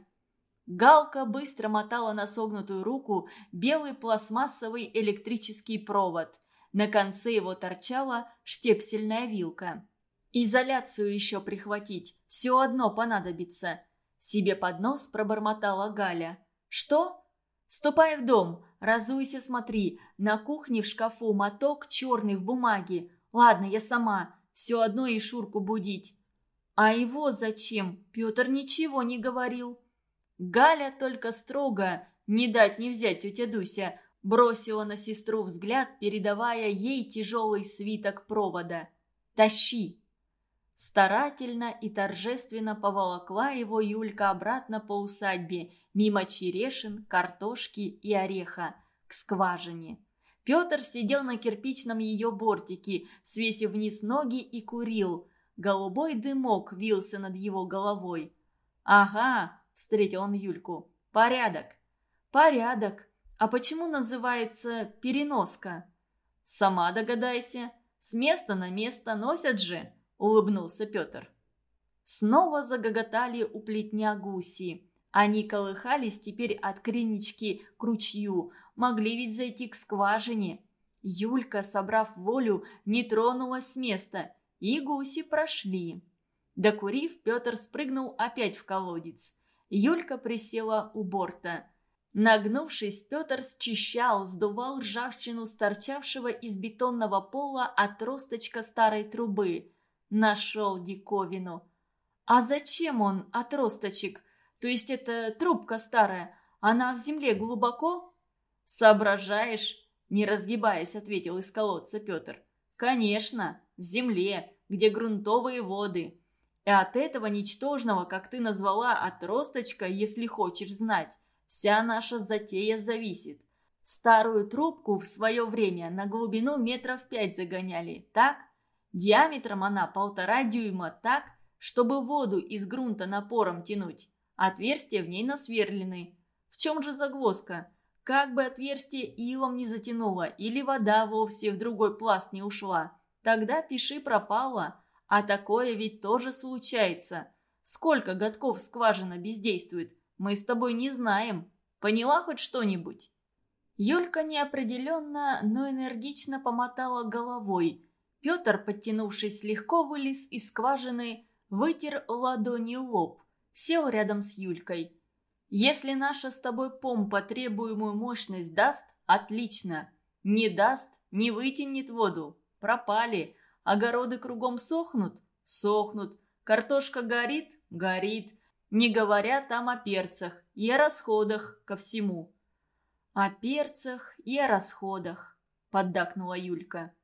Галка быстро мотала на согнутую руку белый пластмассовый электрический провод. На конце его торчала штепсельная вилка. «Изоляцию еще прихватить, все одно понадобится». Себе под нос пробормотала Галя. «Что?» «Ступай в дом, разуйся, смотри. На кухне в шкафу моток черный в бумаге. Ладно, я сама. Все одно и Шурку будить». А его зачем? Петр ничего не говорил. Галя только строго, не дать не взять тетя Дуся, бросила на сестру взгляд, передавая ей тяжелый свиток провода. «Тащи!» Старательно и торжественно поволокла его Юлька обратно по усадьбе, мимо черешин, картошки и ореха, к скважине. Петр сидел на кирпичном ее бортике, свесив вниз ноги и курил – Голубой дымок вился над его головой. «Ага», — встретил он Юльку, — «порядок». «Порядок. А почему называется переноска?» «Сама догадайся. С места на место носят же», — улыбнулся Петр. Снова загоготали у плетня гуси. Они колыхались теперь от кринички к ручью, могли ведь зайти к скважине. Юлька, собрав волю, не тронулась с места и гуси прошли. Докурив, Петр спрыгнул опять в колодец. Юлька присела у борта. Нагнувшись, Петр счищал, сдувал ржавчину с торчавшего из бетонного пола отросточка старой трубы. Нашел диковину. А зачем он отросточек? То есть это трубка старая, она в земле глубоко? Соображаешь? Не разгибаясь, ответил из колодца Петр. Конечно в земле, где грунтовые воды. И от этого ничтожного, как ты назвала, отросточка, если хочешь знать, вся наша затея зависит. Старую трубку в свое время на глубину метров пять загоняли, так? Диаметром она полтора дюйма так, чтобы воду из грунта напором тянуть. Отверстия в ней насверлены. В чем же загвоздка? Как бы отверстие илом не затянуло, или вода вовсе в другой пласт не ушла. Тогда пиши пропало. А такое ведь тоже случается. Сколько годков скважина бездействует, мы с тобой не знаем. Поняла хоть что-нибудь?» Юлька неопределенно, но энергично помотала головой. Петр, подтянувшись, легко вылез из скважины, вытер ладонью лоб, сел рядом с Юлькой. «Если наша с тобой помпа требуемую мощность даст, отлично. Не даст, не вытянет воду. Пропали. Огороды кругом сохнут? Сохнут. Картошка горит? Горит. Не говоря там о перцах и о расходах ко всему. «О перцах и о расходах», — поддакнула Юлька.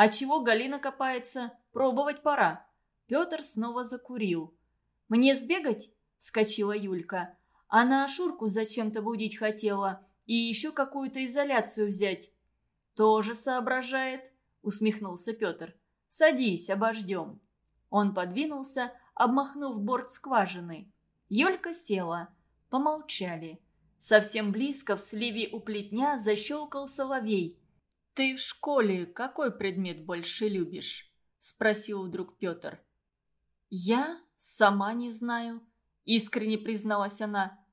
«А чего Галина копается? Пробовать пора». Петр снова закурил. «Мне сбегать?» — скочила Юлька. «Она Шурку зачем-то будить хотела и еще какую-то изоляцию взять». «Тоже соображает», — усмехнулся Петр. «Садись, обождем». Он подвинулся, обмахнув борт скважины. Юлька села. Помолчали. Совсем близко в сливе у плетня защелкал соловей. «Ты в школе какой предмет больше любишь?» – спросил вдруг Петр. «Я сама не знаю», – искренне призналась она.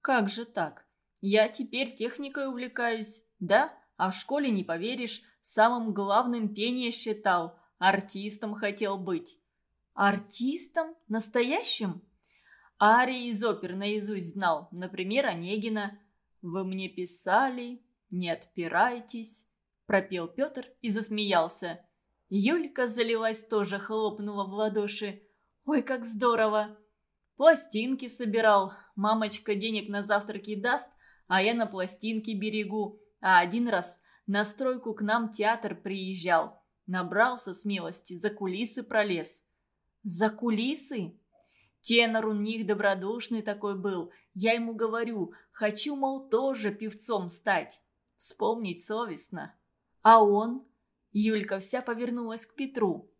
«Как же так? Я теперь техникой увлекаюсь, да? А в школе, не поверишь, самым главным пение считал, артистом хотел быть». «Артистом? Настоящим?» Арии из опер наизусть знал, например, Онегина. «Вы мне писали, не отпирайтесь», – пропел Петр и засмеялся. Юлька залилась тоже, хлопнула в ладоши. «Ой, как здорово!» «Пластинки собирал. Мамочка денег на завтраки даст, а я на пластинки берегу. А один раз на стройку к нам театр приезжал. Набрался смелости, за кулисы пролез». «За кулисы?» Тенор у них добродушный такой был. Я ему говорю, хочу, мол, тоже певцом стать. Вспомнить совестно. А он? Юлька вся повернулась к Петру.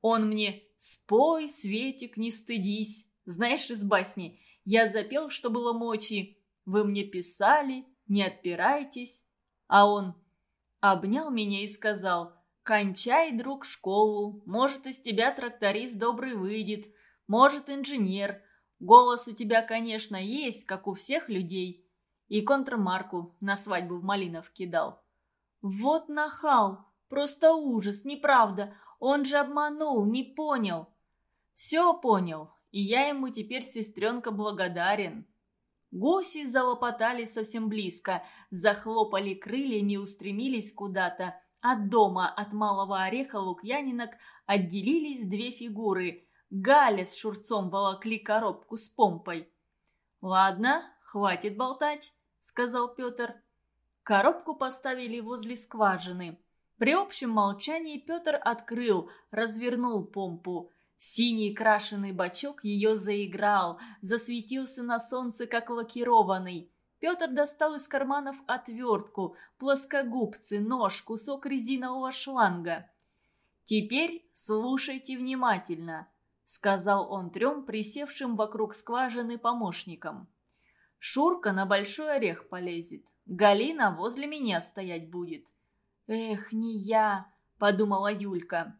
Он мне «Спой, Светик, не стыдись». Знаешь из басни «Я запел, что было мочи». Вы мне писали, не отпирайтесь. А он обнял меня и сказал «Кончай, друг, школу, может, из тебя тракторист добрый выйдет». Может, инженер. Голос у тебя, конечно, есть, как у всех людей. И контрмарку на свадьбу в Малиновке дал. Вот нахал! Просто ужас, неправда. Он же обманул, не понял. Все понял, и я ему теперь, сестренка, благодарен. Гуси залопотали совсем близко, захлопали крыльями и устремились куда-то. От дома, от малого ореха лукьянинок отделились две фигуры – Галя с Шурцом волокли коробку с помпой. «Ладно, хватит болтать», — сказал Петр. Коробку поставили возле скважины. При общем молчании Петр открыл, развернул помпу. Синий крашеный бачок ее заиграл, засветился на солнце, как лакированный. Петр достал из карманов отвертку, плоскогубцы, нож, кусок резинового шланга. «Теперь слушайте внимательно», сказал он трем присевшим вокруг скважины помощникам. «Шурка на большой орех полезет. Галина возле меня стоять будет». «Эх, не я», — подумала Юлька.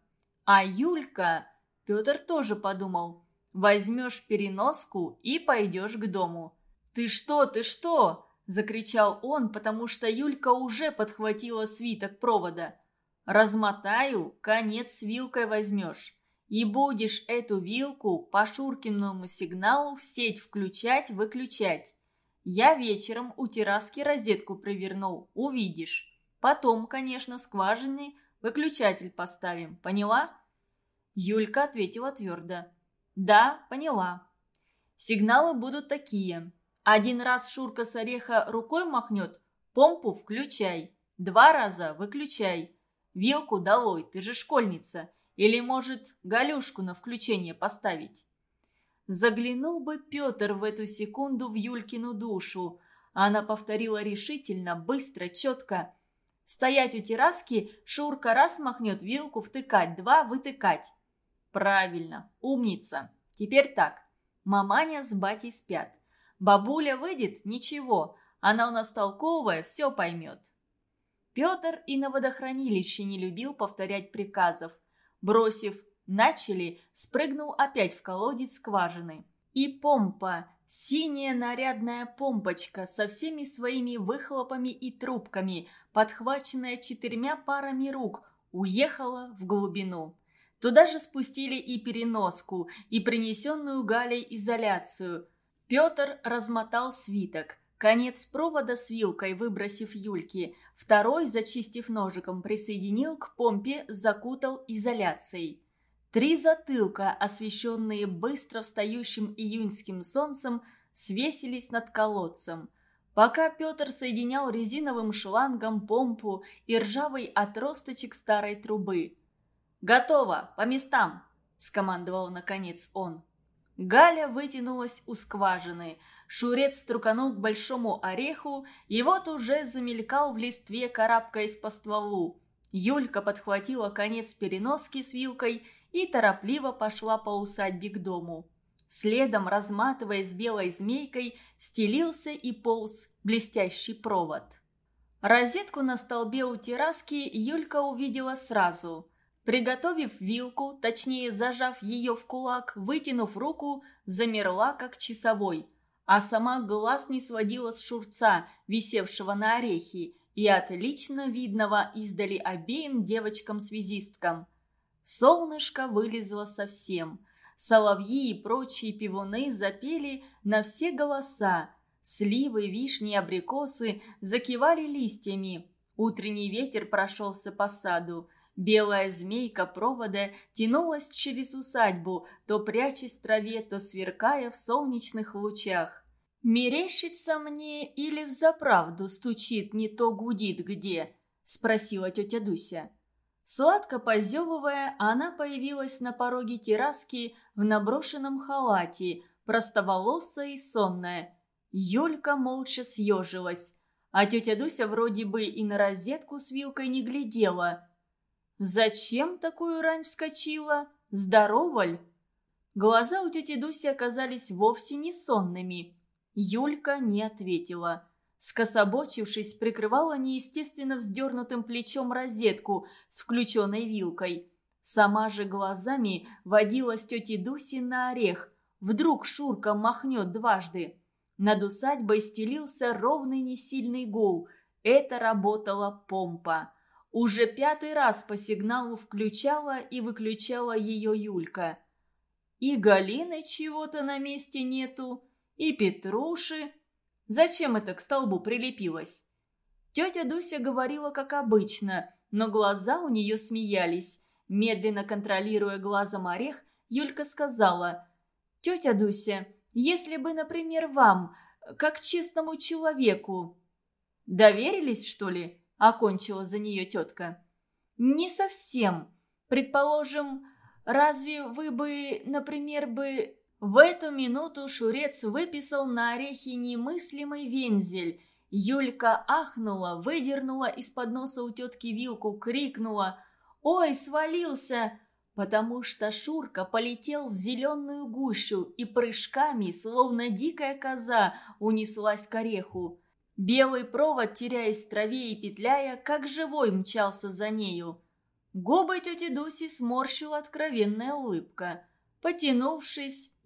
А Юлька, Петр тоже подумал, возьмешь переноску и пойдешь к дому. «Ты что, ты что?» – закричал он, потому что Юлька уже подхватила свиток провода. «Размотаю, конец с вилкой возьмешь. И будешь эту вилку по Шуркиному сигналу в сеть включать-выключать. Я вечером у терраски розетку провернул, увидишь. Потом, конечно, в выключатель поставим, поняла?» Юлька ответила твердо. «Да, поняла. Сигналы будут такие. Один раз Шурка с ореха рукой махнет, помпу включай. Два раза выключай. Вилку долой, ты же школьница. Или, может, Галюшку на включение поставить? Заглянул бы Петр в эту секунду в Юлькину душу. Она повторила решительно, быстро, четко. Стоять у терраски, Шурка раз махнет вилку, втыкать, два вытыкать. Правильно, умница. Теперь так. Маманя с батей спят. Бабуля выйдет – ничего. Она у нас толковая, все поймет. Петр и на водохранилище не любил повторять приказов. Бросив «начали», спрыгнул опять в колодец скважины. И помпа, синяя нарядная помпочка со всеми своими выхлопами и трубками, подхваченная четырьмя парами рук, уехала в глубину. Туда же спустили и переноску, и принесенную Галей изоляцию. Петр размотал свиток – Конец провода с вилкой, выбросив Юльки, второй, зачистив ножиком, присоединил к помпе, закутал изоляцией. Три затылка, освещенные быстро встающим июньским солнцем, свесились над колодцем. Пока Петр соединял резиновым шлангом помпу и ржавый отросточек старой трубы. «Готово! По местам!» – скомандовал наконец он. Галя вытянулась у скважины – Шурец струканул к большому ореху, и вот уже замелькал в листве, карабкаясь по стволу. Юлька подхватила конец переноски с вилкой и торопливо пошла по усадьбе к дому. Следом, разматываясь белой змейкой, стелился и полз блестящий провод. Розетку на столбе у терраски Юлька увидела сразу. Приготовив вилку, точнее зажав ее в кулак, вытянув руку, замерла как часовой – а сама глаз не сводила с шурца, висевшего на орехе, и отлично видного издали обеим девочкам-связисткам. Солнышко вылезло совсем. Соловьи и прочие пивуны запели на все голоса. Сливы, вишни, абрикосы закивали листьями. Утренний ветер прошелся по саду. Белая змейка провода тянулась через усадьбу, то прячась в траве, то сверкая в солнечных лучах. «Мерещится мне или взаправду стучит, не то гудит где?» – спросила тетя Дуся. Сладко позевывая, она появилась на пороге терраски в наброшенном халате, простоволосая и сонная. Юлька молча съежилась, а тетя Дуся вроде бы и на розетку с вилкой не глядела – «Зачем такую рань вскочила? Здорова ль?» Глаза у тети Дуси оказались вовсе не сонными. Юлька не ответила. Скособочившись, прикрывала неестественно вздернутым плечом розетку с включенной вилкой. Сама же глазами водила с тети Дуси на орех. Вдруг Шурка махнет дважды. Над усадьбой стелился ровный несильный гул. Это работала помпа. Уже пятый раз по сигналу включала и выключала ее Юлька. И Галины чего-то на месте нету, и Петруши. Зачем это к столбу прилепилось? Тетя Дуся говорила как обычно, но глаза у нее смеялись. Медленно контролируя глазом орех, Юлька сказала, «Тетя Дуся, если бы, например, вам, как честному человеку...» «Доверились, что ли?» – окончила за нее тетка. «Не совсем. Предположим, разве вы бы, например, бы...» В эту минуту Шурец выписал на орехи немыслимый вензель. Юлька ахнула, выдернула из-под носа у тетки вилку, крикнула «Ой, свалился!» потому что Шурка полетел в зеленую гущу и прыжками, словно дикая коза, унеслась к ореху. Белый провод, теряясь в траве и петляя, как живой мчался за нею. Губы тети Дуси сморщила откровенная улыбка. Потянувшись